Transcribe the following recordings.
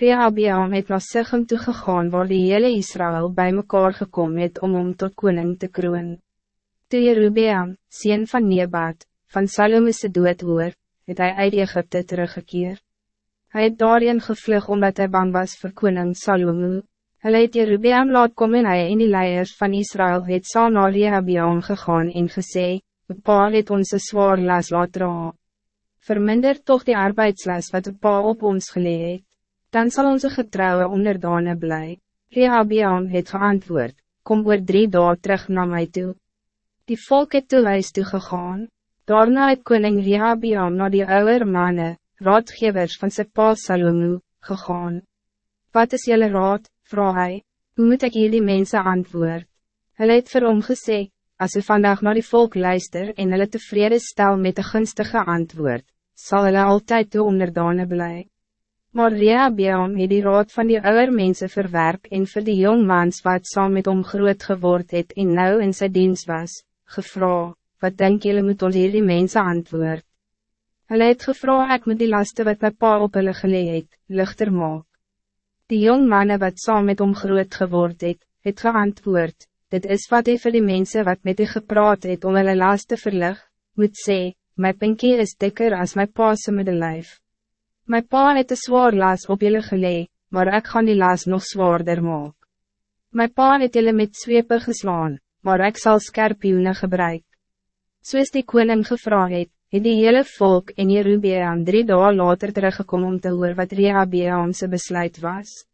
Rehabiam het na Sichem toegegaan waar die hele Israël bij mekaar gekomen het om om tot koning te kroon. Toe Jerubeam, sien van Nebat, van Salome's dood hoor, het hy uit Egypte teruggekeer. Hij het daarin gevlug omdat hij bang was voor koning Salomo. Hy het Jerubeam laat kom en hy en die leiers van Israël het saam na Rehabiam gegaan en gesê, Bepaal het ons een zwaar las laat dra. Verminder toch die arbeidsles wat de pa op ons geleid dan zal onze getrouwe onderdane bly. Rehabiam het geantwoord, kom oor drie dagen terug naar mij toe. Die volk het toe huis toe gegaan, daarna het koning Rehabiam naar die oude mannen, raadgevers van sy pa Salomo, gegaan. Wat is jullie raad, vraag hy, hoe moet ik jullie mensen antwoord? Hulle het vir hom gesê, as u vandaag naar die volk luister en hulle tevrede stel met de gunstige antwoord, zal hulle altijd toe onderdane blij. Maar Rehabeam het die raad van die oude mensen verwerp en vir die jongmans wat saam met hom groot geword het en nou in sy dienst was, gevra, wat denk jullie moet ons hierdie mense antwoord? Hulle het gevra ek moet die laste wat my pa op hulle gelee het, lichter maak. Die jongmannen wat saam met hom groot geword het, het geantwoord, dit is wat hy vir die mense wat met die gepraat het om hulle laste verlig, moet sê, my pinkie is dikker als my pa se middellijf. My pa het een zwaar las op jullie gelee, maar ik ga die las nog zwaarder maak. My pa het jullie met zwepen geslaan, maar ik zal skerpioene gebruik. Soos die koning gevra het, het die hele volk in Jerubeam drie dagen later teruggekomen om te hoor wat Rehabeamse besluit was.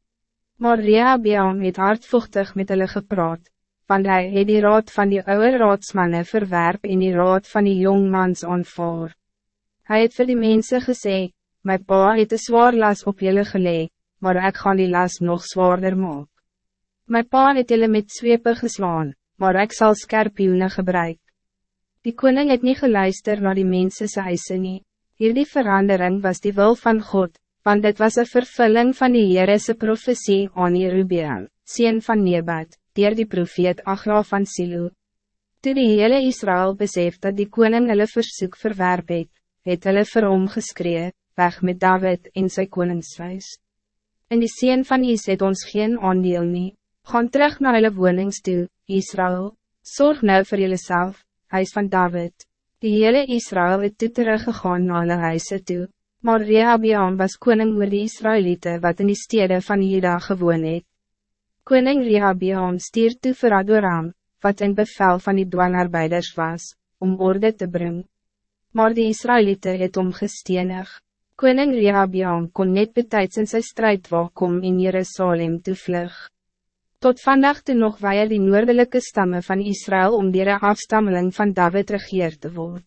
Maar Rehabeam het hardvochtig met hulle gepraat, want hij het die raad van die oude raadsmannen verwerp in die raad van die jongmans aanvaar. Hij het vir die mense gesê, My pa het een zwaar las op jullie gelee, maar ik ga die las nog zwaarder maak. My pa het jullie met zwepen geslaan, maar ik zal skerpioene gebruik. Die koning het niet geluister naar die mensen se eise nie. Hierdie verandering was die wil van God, want dit was een vervulling van die Heerese profetie aan Jerubeam, sien van Nebat, dier die profeet Achla van Silo. Toe die hele Israël besef dat die koning hulle versoek verwerp het, het hulle vir hom geskree, weg met David in sy koningshuis. In die sien van Is het ons geen aandeel nie, gaan terug naar hulle wonings toe, Israël, zorg nou voor julleself, huis van David. Die hele Israël het toe teruggegaan na hulle huise toe, maar Rehabiam was koning oor die Israëlieten wat in die stede van Juda gewoon het. Koning Rehabiam stier toe vir Adoram, wat in bevel van die dwangarbeiders was, om orde te brengen. Maar die Israëlieten het omgesteenig. Koning Rehabiam kon net betijds in sy strijd kom in Jerusalem te vlug. Tot vandaag toe nog weier die noordelijke stammen van Israël om die afstammeling van David regeer te worden.